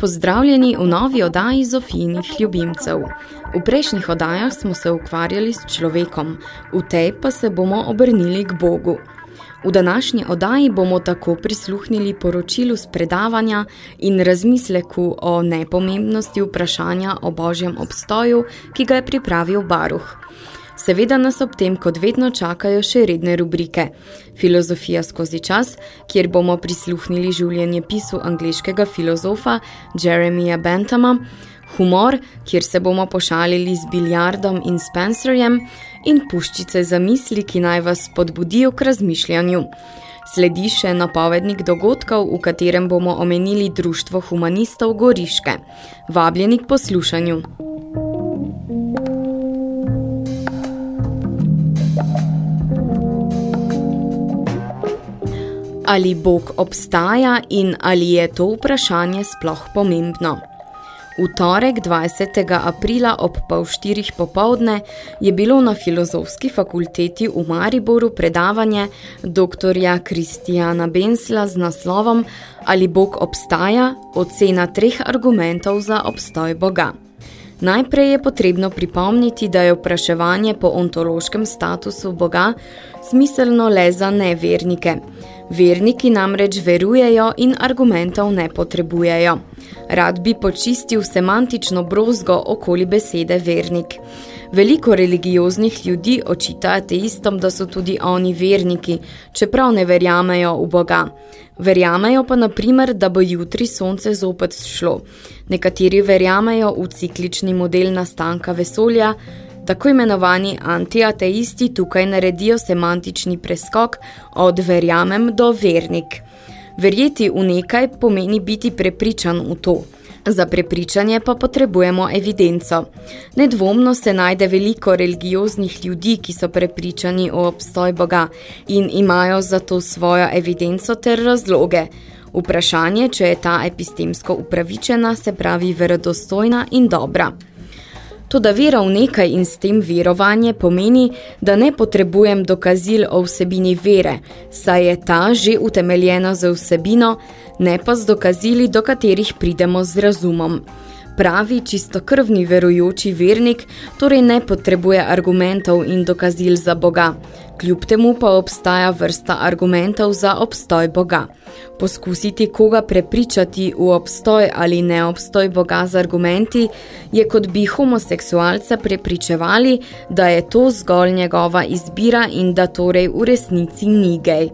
Pozdravljeni v novi oddaji Zofijnih ljubimcev. V prejšnjih oddajah smo se ukvarjali s človekom, v tej pa se bomo obrnili k Bogu. V današnji oddaji bomo tako prisluhnili poročilu z predavanja in razmisleku o nepomembnosti vprašanja o Božjem obstoju, ki ga je pripravil Baruh. Seveda nas ob tem kot vedno čakajo še redne rubrike. Filozofija skozi čas, kjer bomo prisluhnili življenje pisu angliškega filozofa Jeremija Bentama, humor, kjer se bomo pošalili z biljardom in Spencerjem in puščice za misli, ki naj vas podbudijo k razmišljanju. Sledi še napovednik dogodkov, v katerem bomo omenili Društvo humanistov Goriške. Vabljeni k poslušanju. Ali Bog obstaja in ali je to vprašanje sploh pomembno? V torek 20. aprila ob pol štirih popovdne je bilo na filozofski fakulteti v Mariboru predavanje doktorja Kristijana Bensla z naslovom Ali Bog obstaja? Ocena treh argumentov za obstoj Boga. Najprej je potrebno pripomniti, da je vpraševanje po ontološkem statusu Boga smiselno le za nevernike. Verniki namreč verujejo in argumentov ne potrebujejo. Rad bi počistil semantično brozgo okoli besede vernik. Veliko religioznih ljudi očita ateistom, da so tudi oni verniki, čeprav ne verjamejo v Boga. Verjamejo pa na primer, da bo jutri sonce zopet šlo. Nekateri verjamejo v ciklični model nastanka vesolja, Tako imenovani antiateisti tukaj naredijo semantični preskok od verjamem do vernik. Verjeti v nekaj pomeni biti prepričan v to. Za prepričanje pa potrebujemo evidenco. Nedvomno se najde veliko religioznih ljudi, ki so prepričani o obstoj Boga in imajo za to svojo evidenco ter razloge. Vprašanje, če je ta epistemsko upravičena, se pravi verodostojna in dobra. Toda vera v nekaj in s tem verovanje pomeni, da ne potrebujem dokazil o vsebini vere, saj je ta že utemeljena z vsebino, ne pa z dokazili, do katerih pridemo z razumom. Pravi čistokrvni verujoči vernik torej ne potrebuje argumentov in dokazil za Boga, kljub temu pa obstaja vrsta argumentov za obstoj Boga. Poskusiti koga prepričati v obstoj ali neobstoj Boga z argumenti je kot bi homoseksualca prepričevali, da je to zgolj njegova izbira in da torej v resnici ni gej.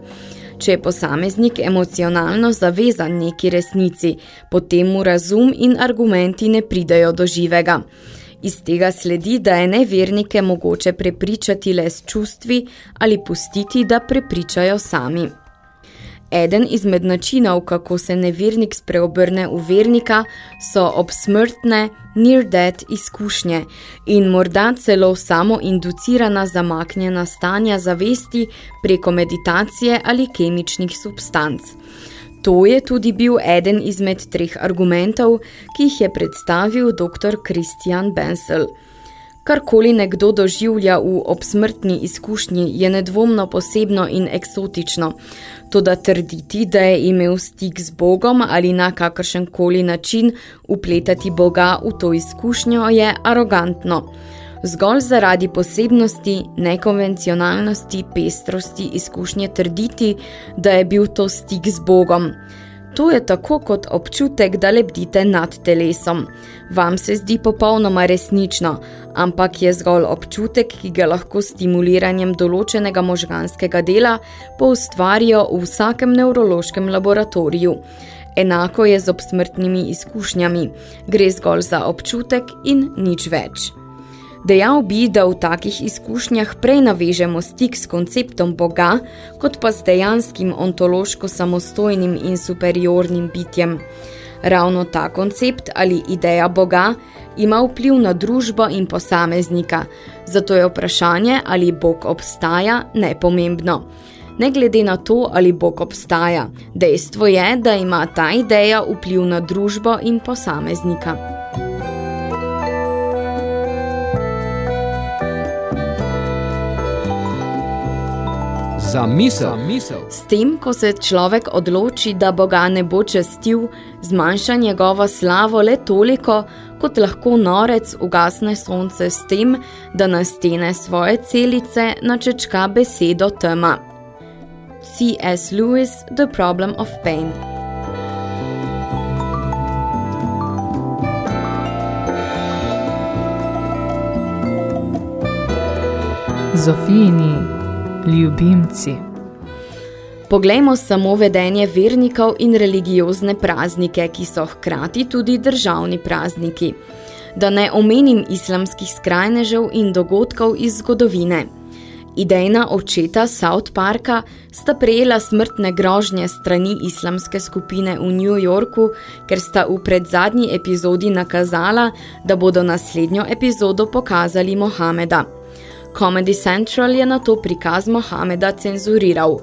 Če je posameznik emocionalno zavezan neki resnici, potem mu razum in argumenti ne pridajo do živega. Iz tega sledi, da je nevernike mogoče prepričati le s čustvi ali pustiti, da prepričajo sami. Eden izmed načinov, kako se nevernik spreobrne v vernika, so obsmrtne, near-death izkušnje in morda celo samo inducirana zamaknjena stanja zavesti preko meditacije ali kemičnih substanc. To je tudi bil eden izmed treh argumentov, ki jih je predstavil dr. Christian Bensel. Karkoli nekdo doživlja v obsmrtni izkušnji, je nedvomno posebno in eksotično. Toda trditi, da je imel stik z Bogom ali na kakršenkoli način upletati Boga v to izkušnjo, je arogantno zgolj zaradi posebnosti, nekonvencionalnosti, pestrosti izkušnje trditi, da je bil to stik z Bogom. To je tako kot občutek, da lebdite nad telesom. Vam se zdi popolnoma resnično, ampak je zgolj občutek, ki ga lahko stimuliranjem določenega možganskega dela poustvarijo v vsakem nevrološkem laboratoriju. Enako je z obsmrtnimi izkušnjami. Gre zgolj za občutek in nič več. Dejal bi, da v takih izkušnjah prej navežemo stik s konceptom Boga, kot pa s dejanskim ontološko samostojnim in superiornim bitjem. Ravno ta koncept ali ideja Boga ima vpliv na družbo in posameznika, zato je vprašanje, ali Bog obstaja, nepomembno. Ne glede na to, ali Bog obstaja, dejstvo je, da ima ta ideja vpliv na družbo in posameznika. Za misel. Za misel. S tem, ko se človek odloči, da Boga ne bo čestil, zmanjša njegovo slavo le toliko, kot lahko norec ugasne sonce s tem, da na stene svoje celice načečka besedo tema. C.S. Lewis, The Problem of Pain. Zofijini ljubimci. Poglejmo samo vedenje vernikov in religiozne praznike, ki so hkrati tudi državni prazniki. Da ne omenim islamskih skrajnežev in dogodkov iz zgodovine. Idejna očeta South Parka sta prejela smrtne grožnje strani islamske skupine v New Yorku, ker sta v predzadnji epizodi nakazala, da bodo naslednjo epizodo pokazali Mohameda. Comedy Central je na to prikaz Mohameda cenzuriral.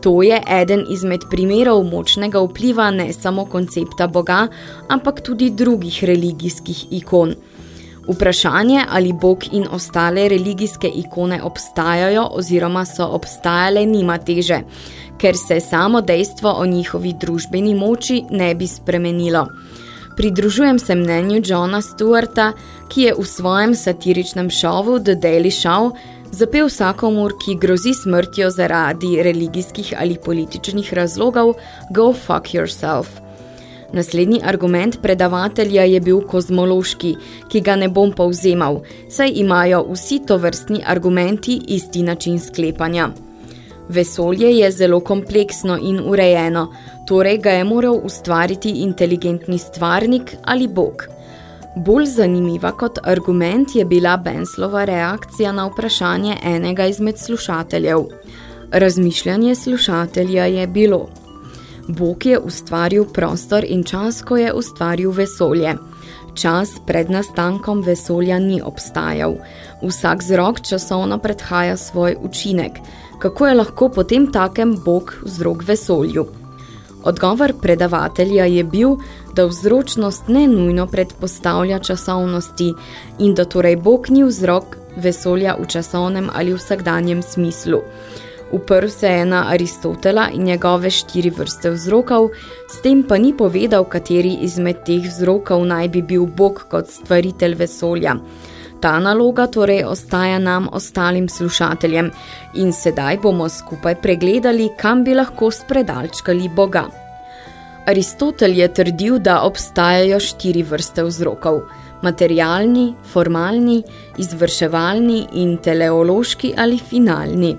To je eden izmed primerov močnega vpliva ne samo koncepta Boga, ampak tudi drugih religijskih ikon. Vprašanje, ali Bog in ostale religijske ikone obstajajo oziroma so obstajale, nima teže, ker se samo dejstvo o njihovi družbeni moči ne bi spremenilo. Pridružujem se mnenju Johna Stewarta, ki je v svojem satiričnem šovu The Daily Show zapel vsakomur, ki grozi smrtjo zaradi religijskih ali političnih razlogov, go fuck yourself. Naslednji argument predavatelja je bil kozmološki, ki ga ne bom povzemal, saj imajo vsi to vrstni argumenti isti način sklepanja. Vesolje je zelo kompleksno in urejeno, torej ga je moral ustvariti inteligentni stvarnik ali bog. Bolj zanimiva kot argument je bila Benslova reakcija na vprašanje enega izmed slušateljev. Razmišljanje slušatelja je bilo. Bog je ustvaril prostor in čas, ko je ustvaril vesolje. Čas pred nastankom vesolja ni obstajal. Vsak zrok časovno predhaja svoj učinek. Kako je lahko potem takem Bog vzrok vesolju? Odgovor predavatelja je bil, da vzročnost ne nujno predpostavlja časovnosti in da torej Bog ni vzrok vesolja v časovnem ali vsakdanjem smislu. Uprl se je na Aristotela in njegove štiri vrste vzrokov, s tem pa ni povedal, kateri izmed teh vzrokov naj bi bil Bog kot stvaritelj vesolja. Ta naloga torej ostaja nam ostalim slušateljem in sedaj bomo skupaj pregledali, kam bi lahko spredalčkali Boga. Aristotel je trdil, da obstajajo štiri vrste vzrokov – materialni, formalni, izvrševalni in teleološki ali finalni.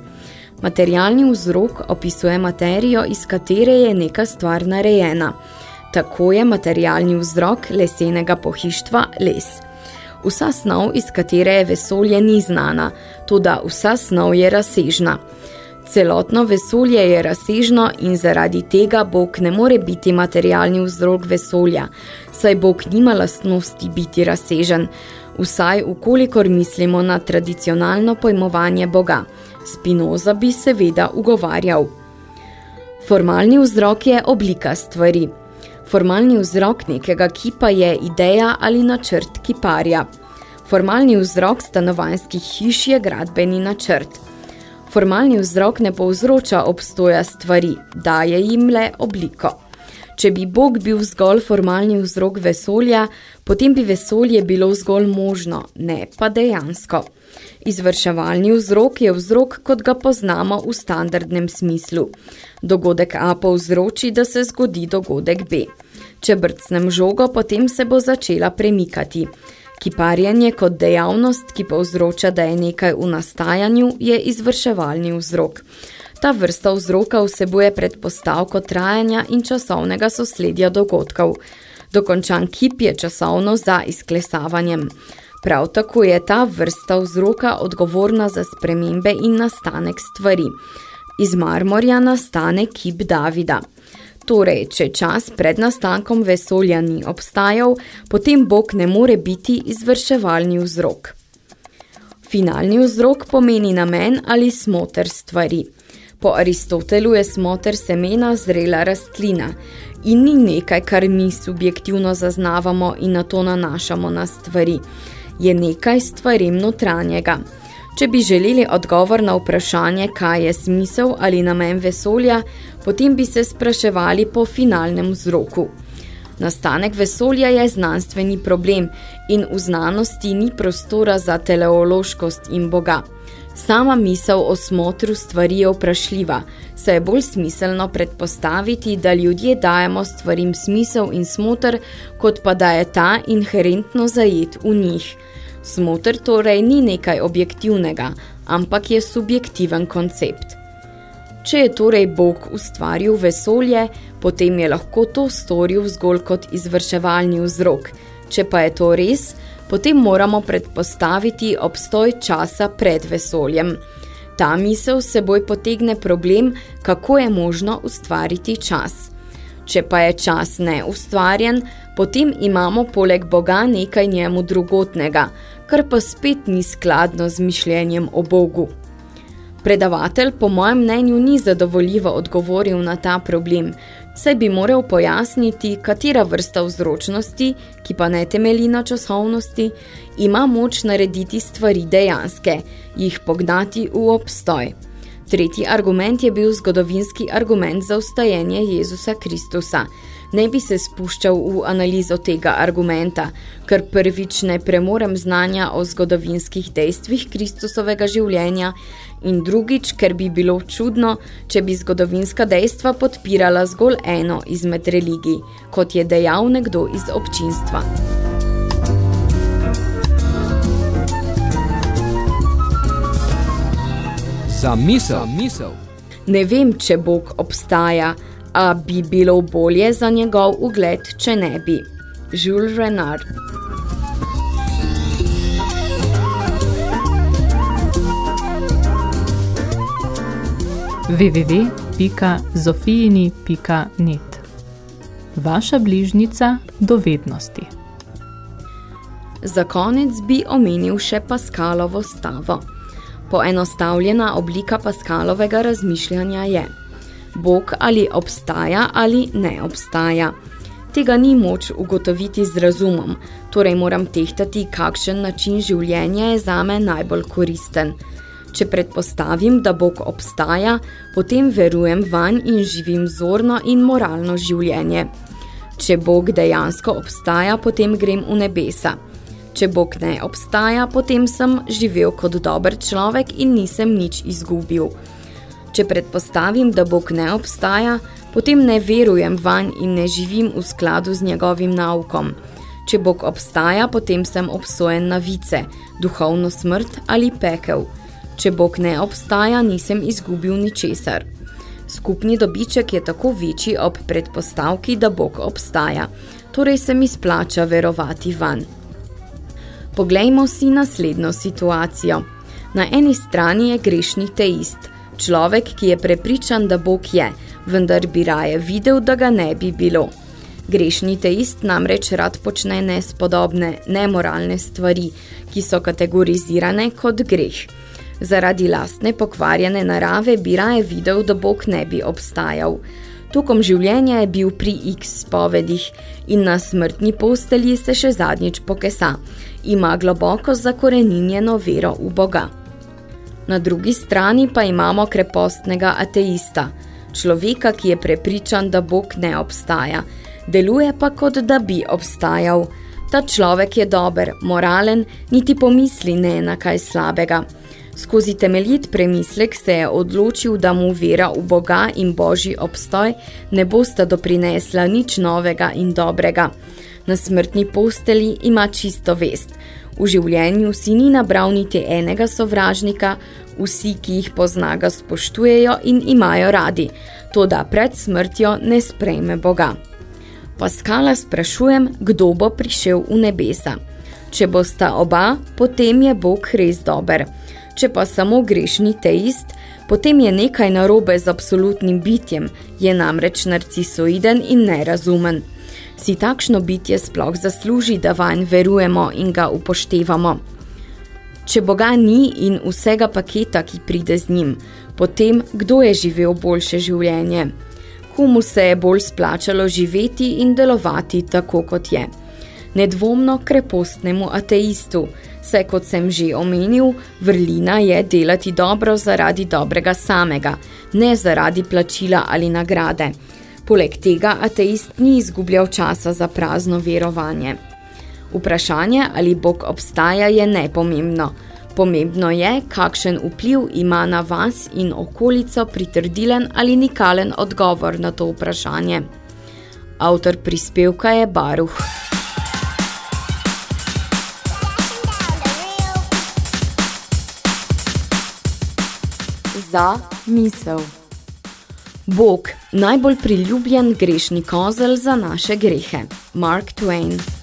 Materialni vzrok opisuje materijo, iz katere je neka stvar narejena. Tako je materialni vzrok lesenega pohištva les – Vsa snov, iz katere je vesolje, ni znana, tudi vsa snov je razsežna. Celotno vesolje je razsežno in zaradi tega Bog ne more biti materialni vzrok vesolja, saj Bog nima lastnosti biti razsežen, vsaj ukolikor mislimo na tradicionalno pojmovanje Boga. Spinoza bi seveda ugovarjal. Formalni vzrok je oblika stvari. Formalni vzrok nekega kipa je ideja ali načrt kiparja. Formalni vzrok stanovanjskih hiš je gradbeni načrt. Formalni vzrok ne povzroča obstoja stvari, daje jim le obliko. Če bi Bog bil zgolj formalni vzrok vesolja, potem bi vesolje bilo zgolj možno, ne pa dejansko. Izvrševalni vzrok je vzrok, kot ga poznamo v standardnem smislu. Dogodek A povzroči, da se zgodi dogodek B. Če brcnem žogo, potem se bo začela premikati. Kiparjenje kot dejavnost, ki povzroča, da je nekaj v nastajanju, je izvrševalni vzrok. Ta vrsta vzroka vsebuje predpostavko trajanja in časovnega sosledja dogodkov. Dokončan kip je časovno za izklesavanjem. Prav tako je ta vrsta vzroka odgovorna za spremembe in nastanek stvari. Iz marmorja nastane kip Davida. Torej, če čas pred nastankom vesolja ni obstajal, potem Bog ne more biti izvrševalni vzrok. Finalni vzrok pomeni namen ali smoter stvari. Po Aristotelu je smoter semena zrela rastlina in ni nekaj, kar mi subjektivno zaznavamo in na to nanašamo na stvari. Je nekaj stvarem notranjega. Če bi želeli odgovor na vprašanje, kaj je smisel ali namen vesolja, potem bi se spraševali po finalnem vzroku. Nastanek vesolja je znanstveni problem in v znanosti ni prostora za teleološkost in Boga. Sama misel o smotru stvari je vprašljiva, saj je bolj smiselno predpostaviti, da ljudje dajemo stvarim smisel in smotr, kot pa da je ta inherentno zajet v njih. Smotr torej ni nekaj objektivnega, ampak je subjektiven koncept. Če je torej Bog ustvaril vesolje, potem je lahko to storil zgolj kot izvrševalni vzrok. Če pa je to res, potem moramo predpostaviti obstoj časa pred vesoljem. Ta misel seboj potegne problem, kako je možno ustvariti čas. Če pa je čas neustvarjen, potem imamo poleg Boga nekaj njemu drugotnega, kar pa spet ni skladno z mišljenjem o Bogu. Predavatelj po mojem mnenju ni zadovoljivo odgovoril na ta problem, saj bi moral pojasniti, katera vrsta vzročnosti, ki pa ne temeli na časovnosti, ima moč narediti stvari dejanske, jih pognati v obstoj. Tretji argument je bil zgodovinski argument za ustajenje Jezusa Kristusa, ne bi se spuščal v analizo tega argumenta, ker prvič ne premorem znanja o zgodovinskih dejstvih Kristusovega življenja in drugič, ker bi bilo čudno, če bi zgodovinska dejstva podpirala zgolj eno izmed religij, kot je dejal nekdo iz občinstva. Za misel. Za misel. Ne vem, če Bog obstaja, a bi bilo bolje za njegov ugled, če ne bi. Jules Renard www.zofijini.net Vaša bližnica dovednosti Za konec bi omenil še Paskalovo stavo. Poenostavljena oblika Paskalovega razmišljanja je – Bog ali obstaja ali ne obstaja. Tega ni moč ugotoviti z razumom, torej moram tehtati, kakšen način življenja je zame najbolj koristen. Če predpostavim, da Bog obstaja, potem verujem van in živim zorno in moralno življenje. Če Bog dejansko obstaja, potem grem v nebesa. Če Bog ne obstaja, potem sem živel kot dober človek in nisem nič izgubil. Če predpostavim, da Bog ne obstaja, potem ne verujem vanj in ne živim v skladu z njegovim naukom. Če Bog obstaja, potem sem obsojen na vice, duhovno smrt ali pekel. Če Bog ne obstaja, nisem izgubil ničesar. Skupni dobiček je tako večji ob predpostavki, da Bog obstaja, torej se mi splača verovati van. Poglejmo si naslednjo situacijo. Na eni strani je grešni teist – Človek, ki je prepričan, da Bog je, vendar bi raje videl, da ga ne bi bilo. Grešni teist namreč rad počne nespodobne, nemoralne stvari, ki so kategorizirane kot greh. Zaradi lastne pokvarjene narave bi raje videl, da Bog ne bi obstajal. Tokom življenja je bil pri X spovedih in na smrtni postelji se še zadnjič pokesa. Ima globoko zakoreninjeno vero v Boga. Na drugi strani pa imamo krepostnega ateista, človeka, ki je prepričan, da Bog ne obstaja, deluje pa kot da bi obstajal. Ta človek je dober, moralen, niti pomisli ne na kaj slabega. Skozi temeljit premislek se je odločil, da mu vera v Boga in Božji obstoj ne bosta doprinesla nič novega in dobrega. Na smrtni posteli ima čisto vest. V življenju si ni nabral niti enega sovražnika, vsi, ki jih pozna, ga spoštujejo in imajo radi, toda pred smrtjo ne sprejme Boga. Paskala sprašujem, kdo bo prišel v nebesa. Če bosta oba, potem je Bog res dober. Če pa samo grešni teist, potem je nekaj narobe z absolutnim bitjem, je namreč narcisoiden in nerazumen si takšno bitje sploh zasluži, da vanj verujemo in ga upoštevamo. Če Boga ni in vsega paketa, ki pride z njim, potem kdo je živel boljše življenje? Komu se je bolj splačalo živeti in delovati tako, kot je? nedvomno krepostnemu ateistu, saj kot sem že omenil, vrlina je delati dobro zaradi dobrega samega, ne zaradi plačila ali nagrade. Poleg tega ateist ni izgubljal časa za prazno verovanje. Vprašanje, ali Bog obstaja, je nepomembno. Pomembno je, kakšen vpliv ima na vas in okolico pritrdilen ali nikalen odgovor na to vprašanje. Avtor prispevka je Baruh. Za misel. Bog, najbolj priljubljen grešni kozel za naše grehe. Mark Twain.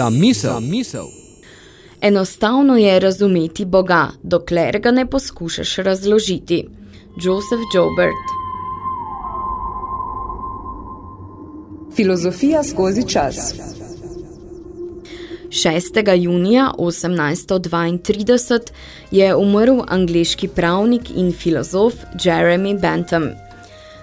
Za misel. Za misel. Enostavno je razumeti Boga, dokler ga ne poskušaš razložiti. Joseph Joubert Filozofija skozi čas 6. junija 1832 je umrl angliški pravnik in filozof Jeremy Bentham.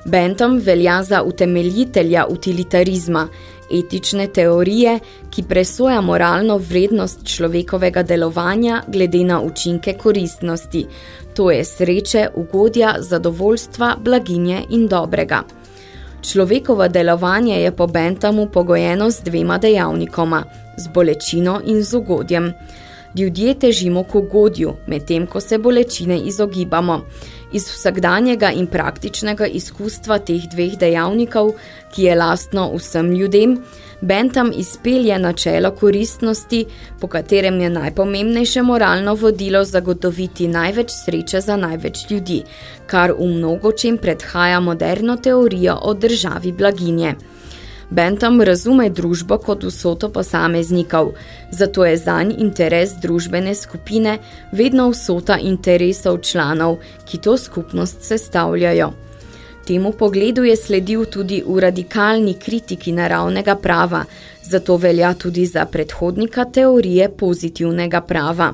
Bentham velja za utemeljitelja utilitarizma, etične teorije, ki presoja moralno vrednost človekovega delovanja glede na učinke koristnosti, to je sreče, ugodja, zadovoljstva, blaginje in dobrega. Človekovo delovanje je po Benthamu pogojeno z dvema dejavnikoma, z bolečino in z ugodjem. Ljudje težimo k ugodju, medtem ko se bolečine izogibamo. Iz vsakdanjega in praktičnega izkustva teh dveh dejavnikov, ki je lastno vsem ljudem, Bentham izpelje načelo koristnosti, po katerem je najpomembnejše moralno vodilo zagotoviti največ sreče za največ ljudi, kar v mnogočem predhaja moderno teorijo o državi blaginje. Bentham razume družbo kot vsoto posameznikov, zato je zanj interes družbene skupine vedno vsota interesov članov, ki to skupnost sestavljajo. Temu pogledu je sledil tudi v radikalni kritiki naravnega prava, zato velja tudi za predhodnika teorije pozitivnega prava.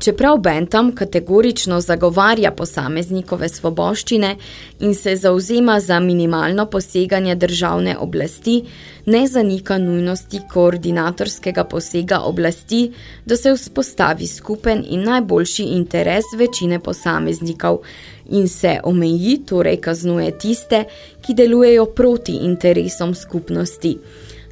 Čeprav Bentham kategorično zagovarja posameznikove svoboščine in se zauzema za minimalno poseganje državne oblasti, ne zanika nujnosti koordinatorskega posega oblasti, da se vzpostavi skupen in najboljši interes večine posameznikov in se omeji, torej kaznuje tiste, ki delujejo proti interesom skupnosti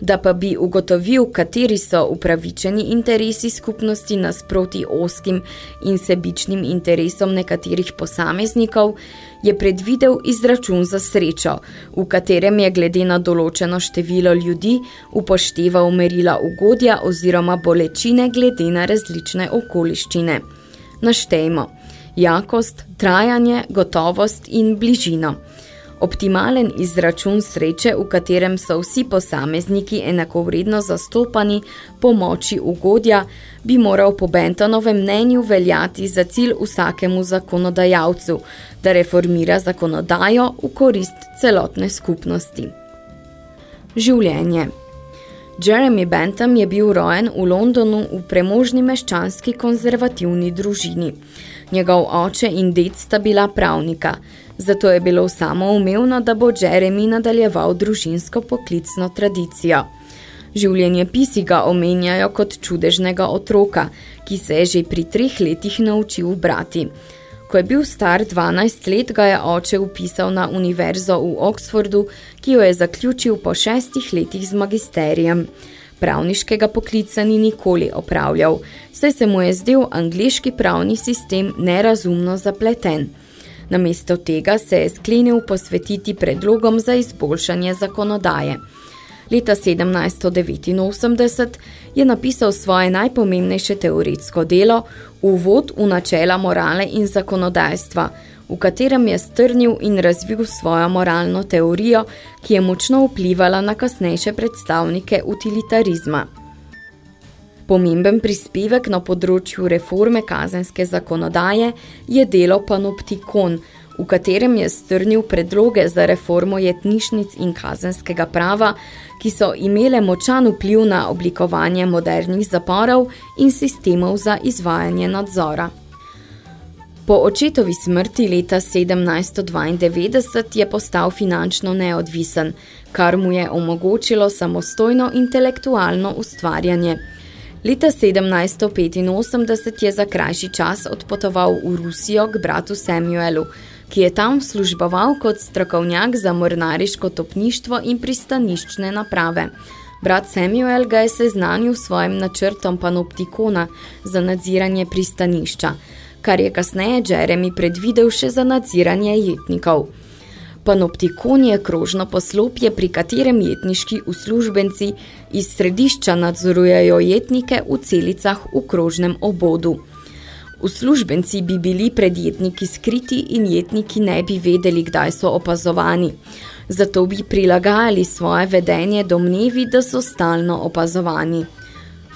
da pa bi ugotovil, kateri so upravičeni interesi skupnosti nasproti oskim in sebičnim interesom nekaterih posameznikov, je predvidel izračun za srečo, v katerem je glede na določeno število ljudi upošteval merila ugodja oziroma bolečine glede na različne okoliščine. Naštejmo. Jakost, trajanje, gotovost in bližino – Optimalen izračun sreče, v katerem so vsi posamezniki enakovredno zastopani po moči ugodja, bi moral po Bentonovem mnenju veljati za cilj vsakemu zakonodajalcu, da reformira zakonodajo v korist celotne skupnosti. Življenje Jeremy Bentham je bil rojen v Londonu v premožni meščanski konzervativni družini. Njegov oče in ded sta bila pravnika – zato je bilo samoumevno, da bo Jeremy nadaljeval družinsko poklicno tradicijo. Življenje pisi ga omenjajo kot čudežnega otroka, ki se je že pri treh letih naučil brati. Ko je bil star 12 let, ga je oče upisal na univerzo v Oxfordu, ki jo je zaključil po šestih letih z magisterijem. Pravniškega poklica ni nikoli opravljal, saj se mu je zdel angliški pravni sistem nerazumno zapleten. Namesto tega se je sklenil posvetiti predlogom za izboljšanje zakonodaje. Leta 1789 je napisal svoje najpomembnejše teoretsko delo Uvod v načela morale in zakonodajstva, v katerem je strnil in razvil svojo moralno teorijo, ki je močno vplivala na kasnejše predstavnike utilitarizma. Pomemben prispevek na področju reforme kazenske zakonodaje je delo Panoptikon, v katerem je strnil predloge za reformo jetnišnic in kazenskega prava, ki so imele močan vpliv na oblikovanje modernih zaporov in sistemov za izvajanje nadzora. Po očetovi smrti leta 1792 je postal finančno neodvisen, kar mu je omogočilo samostojno intelektualno ustvarjanje – Leta 1785 je za krajši čas odpotoval v Rusijo k bratu Samuelu, ki je tam služboval kot strokovnjak za mornariško topništvo in pristaniščne naprave. Brat Samuel ga je seznanil svojim načrtom panoptikona za nadziranje pristanišča, kar je kasneje Jeremy predvidel še za nadziranje jetnikov. Panoptikon je krožno poslopje, pri katerem jetniški uslužbenci iz središča nadzorujejo jetnike v celicah v krožnem obodu. Uslužbenci bi bili pred jetniki skriti in jetniki ne bi vedeli, kdaj so opazovani. Zato bi prilagajali svoje vedenje domnevi, da so stalno opazovani.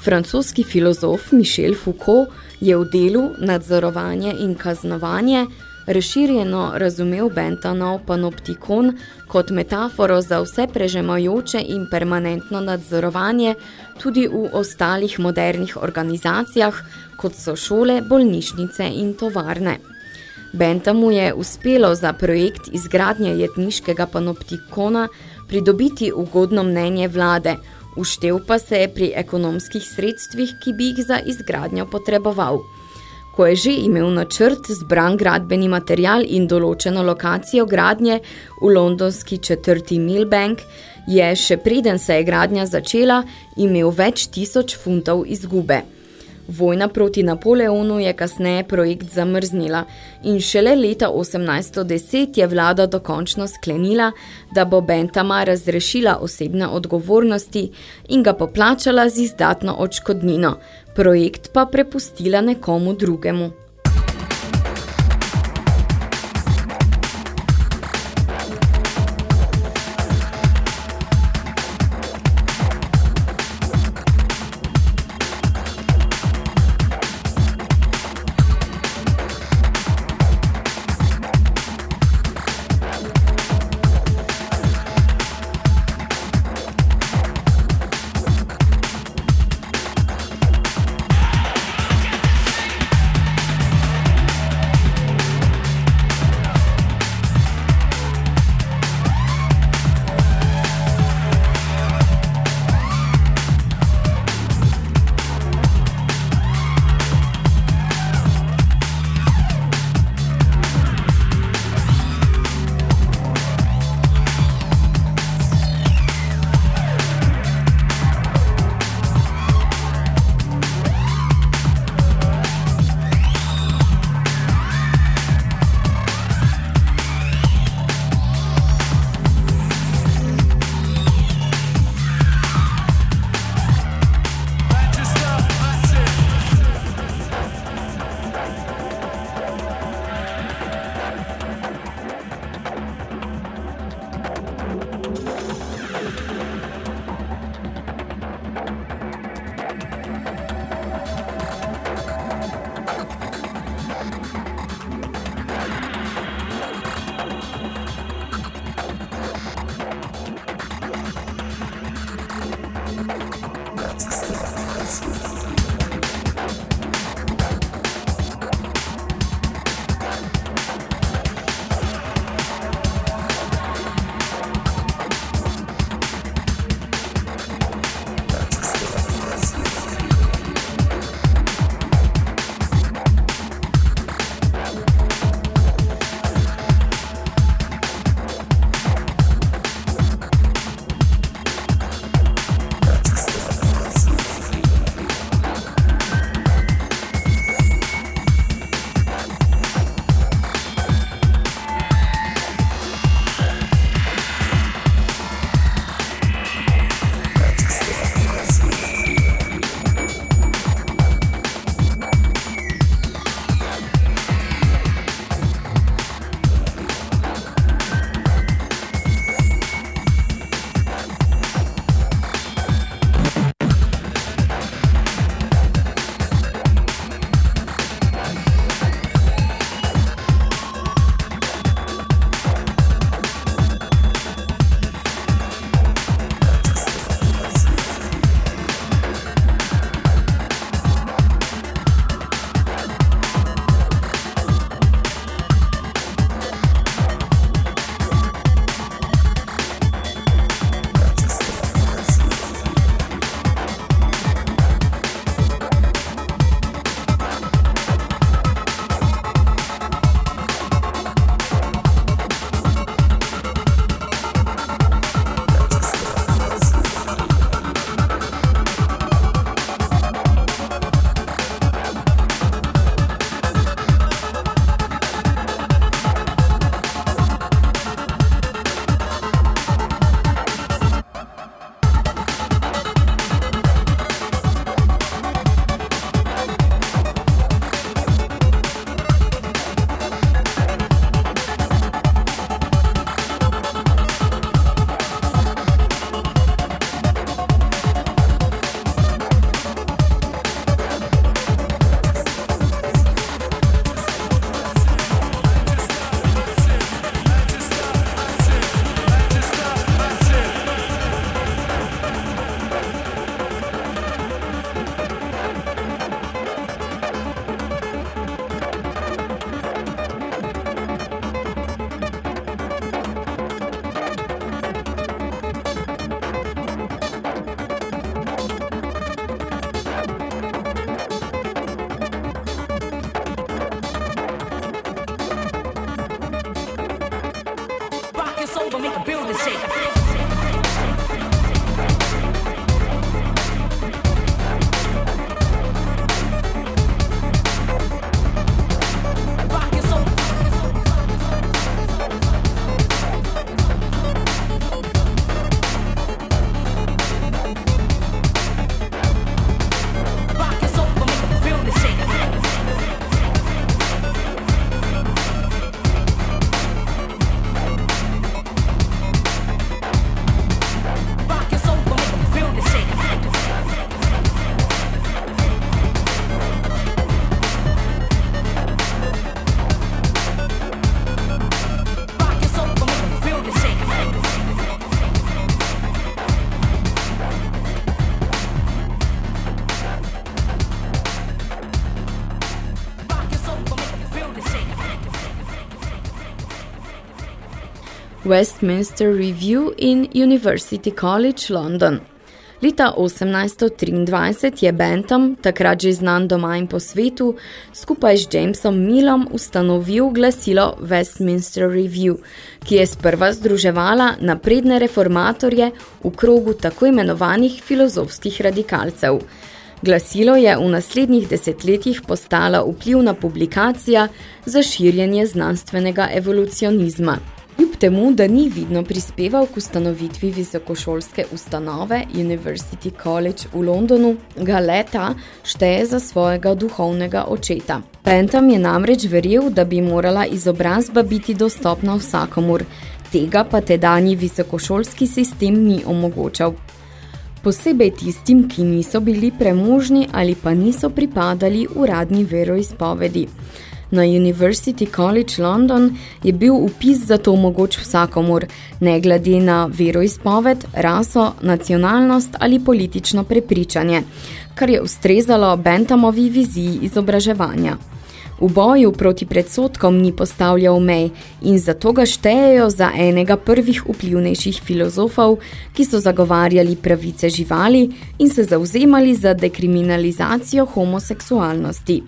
Francoski filozof Michel Foucault je v delu nadzorovanje in kaznovanje razširjeno razumel Bentonov panoptikon kot metaforo za vse prežemajoče in permanentno nadzorovanje tudi v ostalih modernih organizacijah, kot so šole, bolnišnice in tovarne. Bentamu je uspelo za projekt izgradnje jetniškega panoptikona pridobiti ugodno mnenje vlade, uštev pa se je pri ekonomskih sredstvih, ki bi jih za izgradnjo potreboval. Ko je že imel načrt zbran gradbeni material in določeno lokacijo gradnje v londonski četrti Millbank, je še preden se je gradnja začela imel več tisoč funtov izgube. Vojna proti Napoleonu je kasneje projekt zamrznila in šele leta 1810 je vlada dokončno sklenila, da bo Bentama razrešila osebne odgovornosti in ga poplačala z izdatno očkodnino, projekt pa prepustila nekomu drugemu. Westminster Review in University College London. Leta 1823 je Bentham, takrat že znan doma in po svetu, skupaj z Jamesom Millom ustanovil glasilo Westminster Review, ki je sprva združevala napredne reformatorje v krogu tako imenovanih filozofskih radikalcev. Glasilo je v naslednjih desetletjih postala vplivna publikacija za širjenje znanstvenega evolucionizma. Kljub temu, da ni vidno prispeval k ustanovitvi visokošolske ustanove University College v Londonu, ga leta šteje za svojega duhovnega očeta. Bentham je namreč verjel, da bi morala izobrazba biti dostopna vsakomur, tega pa tedanji visokošolski sistem ni omogočal. Posebej tistim, ki niso bili premožni ali pa niso pripadali uradni veroizpovedi. Na University College London je bil upis za to mogoč vsakomur, ne glede na veroizpoved, raso, nacionalnost ali politično prepričanje, kar je ustrezalo Benthamovi viziji izobraževanja. V boju proti predsodkom ni postavljal mej in zato ga štejejo za enega prvih vplivnejših filozofov, ki so zagovarjali pravice živali in se zauzemali za dekriminalizacijo homoseksualnosti.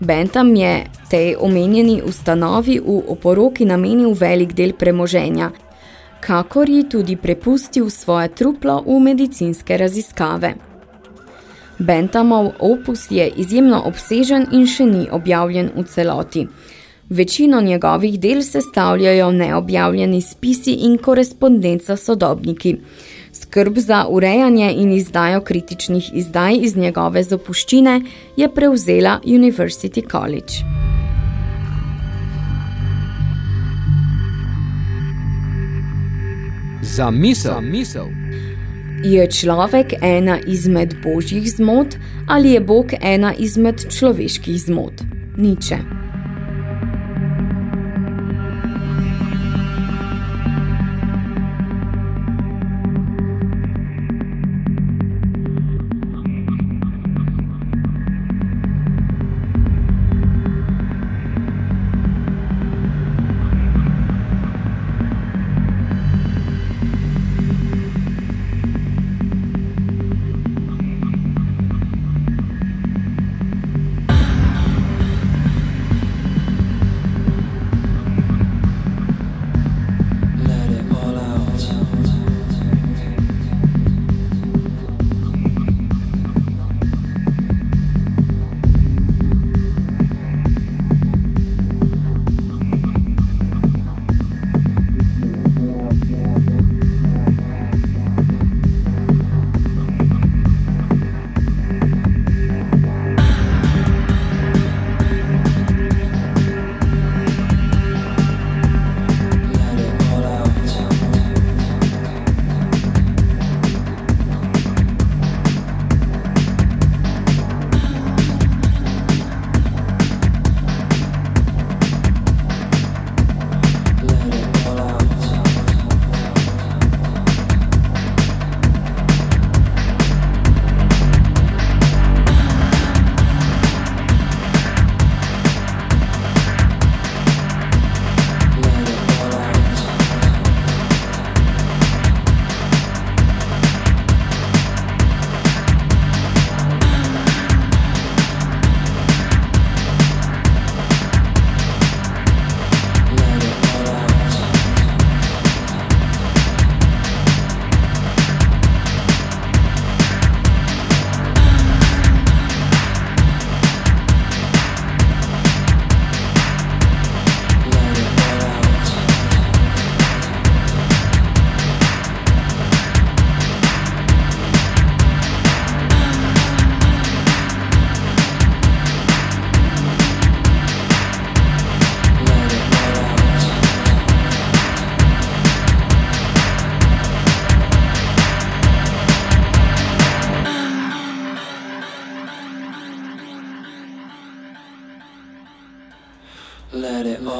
Bentham je tej omenjeni ustanovi v oporoki namenil velik del premoženja, kakor ji tudi prepustil svoje truplo v medicinske raziskave. Benthamov opus je izjemno obsežen in še ni objavljen v celoti. Večino njegovih del sestavljajo neobjavljeni spisi in korespondenca sodobniki. Skrb za urejanje in izdajo kritičnih izdaj iz njegove zapuščine je prevzela University College. Za misel. Za misel. Je človek ena izmed božjih zmot ali je Bog ena izmed človeških zmot? Niče.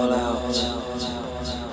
Let it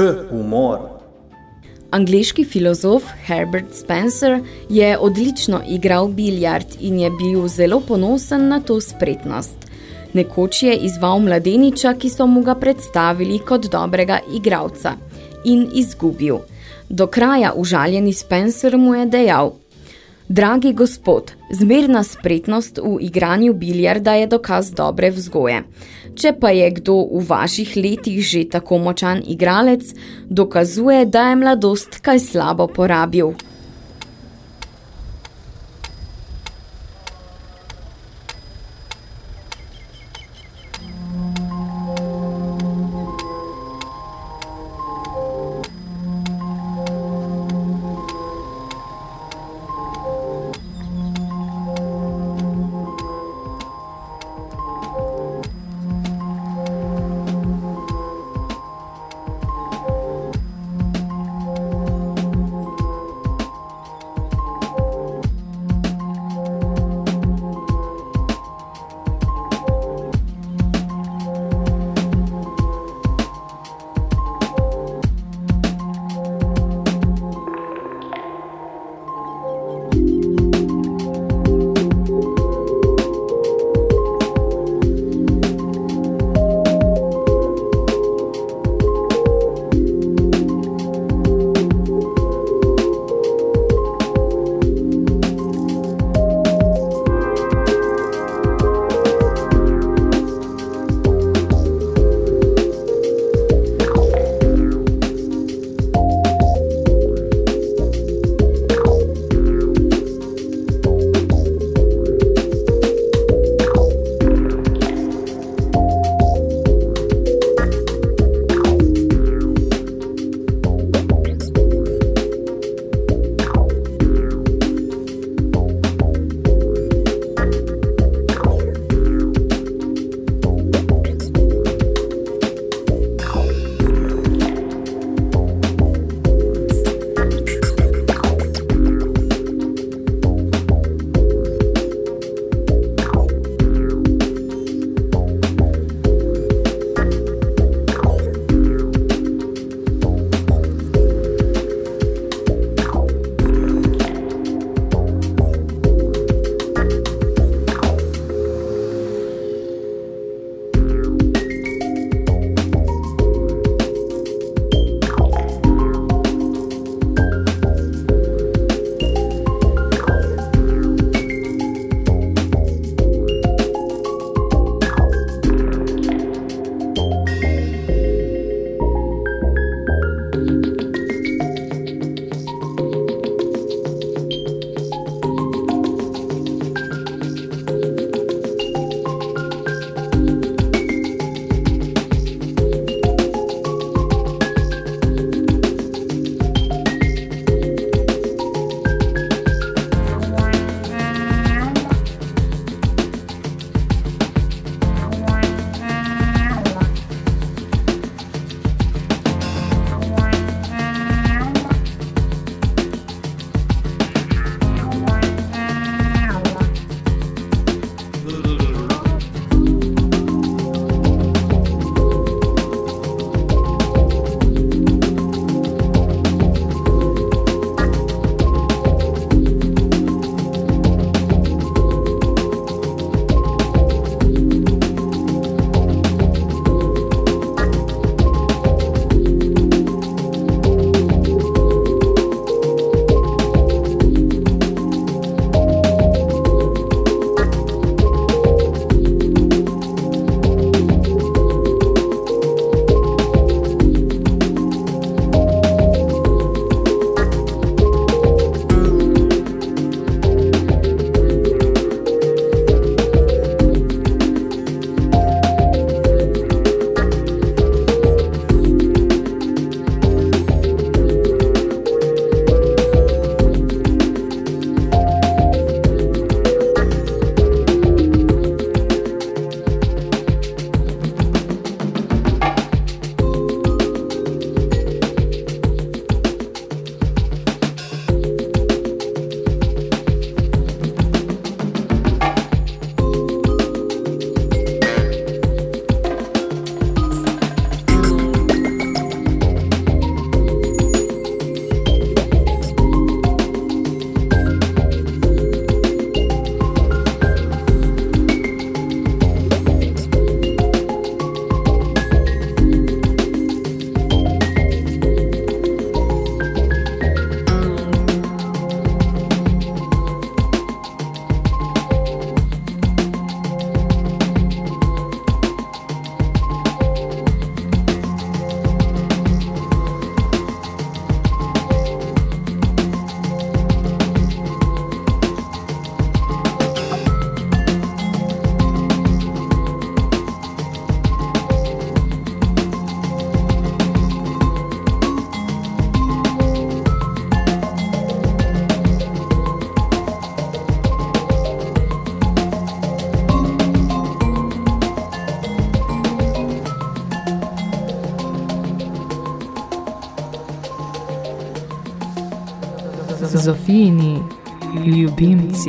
Humor. Angliški filozof Herbert Spencer je odlično igral biljard in je bil zelo ponosen na to spretnost. Nekoč je izval mladeniča, ki so mu ga predstavili kot dobrega igralca in izgubil. Do kraja užaljeni Spencer mu je dejal, Dragi gospod, zmerna spretnost v igranju biljarda je dokaz dobre vzgoje. Če pa je kdo v vaših letih že tako močan igralec, dokazuje, da je mladost kaj slabo porabil.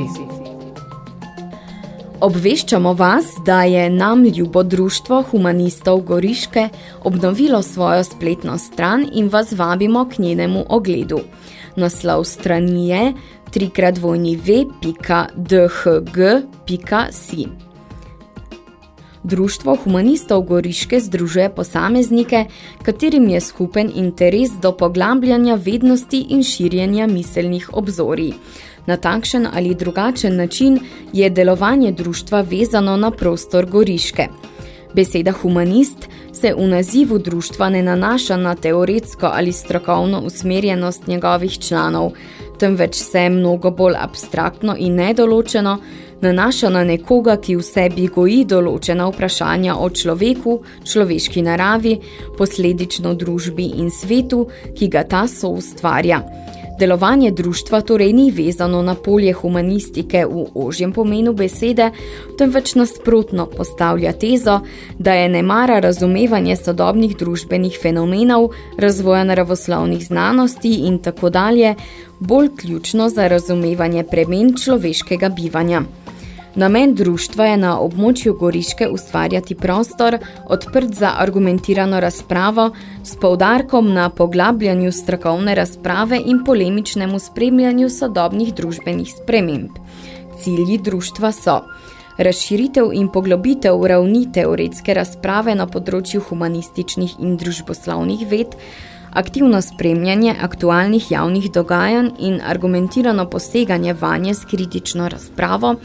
Ljubimci. Obveščamo vas, da je nam ljubo društvo humanistov Goriške obnovilo svojo spletno stran in vas vabimo k njenemu ogledu. Naslov strani je www.dhg.si. Društvo humanistov Goriške združuje posameznike, katerim je skupen interes do poglabljanja vednosti in širjenja miselnih obzorij. Na takšen ali drugačen način je delovanje društva vezano na prostor Goriške. Beseda humanist se v nazivu društva ne nanaša na teoretsko ali strokovno usmerjenost njegovih članov, temveč se mnogo bolj abstraktno in nedoločeno nanaša na nekoga, ki v sebi goji določena vprašanja o človeku, človeški naravi, posledično družbi in svetu, ki ga ta so ustvarja. Delovanje društva torej ni vezano na polje humanistike v ožjem pomenu besede, temveč nasprotno postavlja tezo, da je nemara razumevanje sodobnih družbenih fenomenov, razvoja naravoslovnih znanosti in tako dalje bolj ključno za razumevanje premen človeškega bivanja. Namen društva je na območju Goriške ustvarjati prostor, odprt za argumentirano razpravo, s poudarkom na poglabljanju strokovne razprave in polemičnemu spremljanju sodobnih družbenih sprememb. Cilji društva so razširitev in poglobitev ravni teoretske razprave na področju humanističnih in družboslovnih ved, aktivno spremljanje aktualnih javnih dogajanj in argumentirano poseganje vanje s kritično razpravo,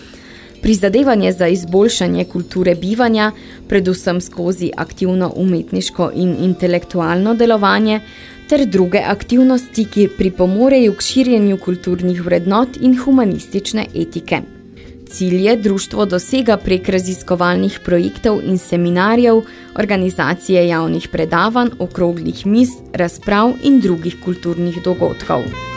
prizadevanje za izboljšanje kulture bivanja, predvsem skozi aktivno umetniško in intelektualno delovanje, ter druge aktivnosti, ki pripomorejo k širjenju kulturnih vrednot in humanistične etike. Cilje društvo dosega prek raziskovalnih projektov in seminarjev, organizacije javnih predavanj, okroglih mis, razprav in drugih kulturnih dogodkov.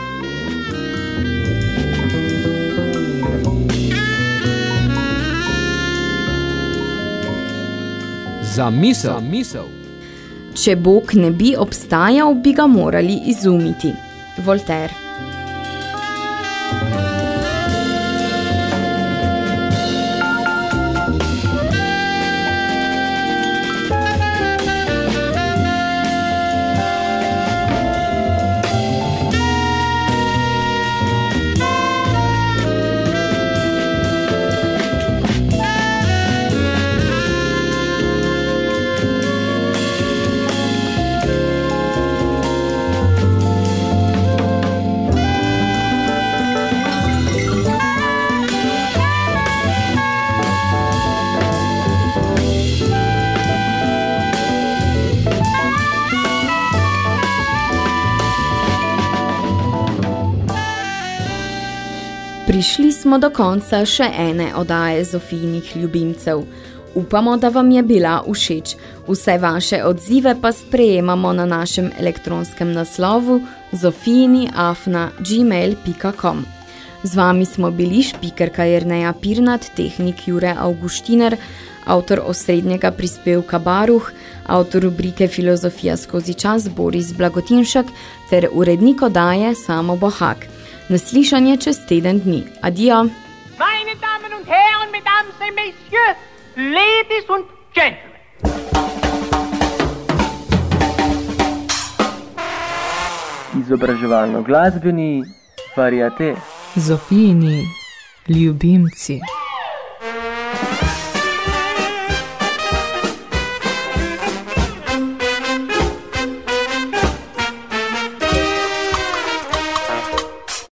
Za misel. Za misel. Če Bog ne bi obstajal, bi ga morali izumiti. Voltaire. Prišli smo do konca še ene odaje Zofijnih ljubimcev. Upamo, da vam je bila všeč. Vse vaše odzive pa sprejemamo na našem elektronskem naslovu zofijiniafna.gmail.com Z vami smo bili špikerka Jerneja Pirnat, tehnik Jure Augustiner, avtor osrednjega prispevka Baruh, avtor rubrike Filozofija skozi čas Boris Blagotinšek ter urednik odaje Samo Bohak. Naslišanje čez teden dni. Adijo. Meine Damen und Herren, Mesdames et Messieurs, Ladies und Gentlemen. Izobraževalno glasbeni variate. Zofijini ljubimci.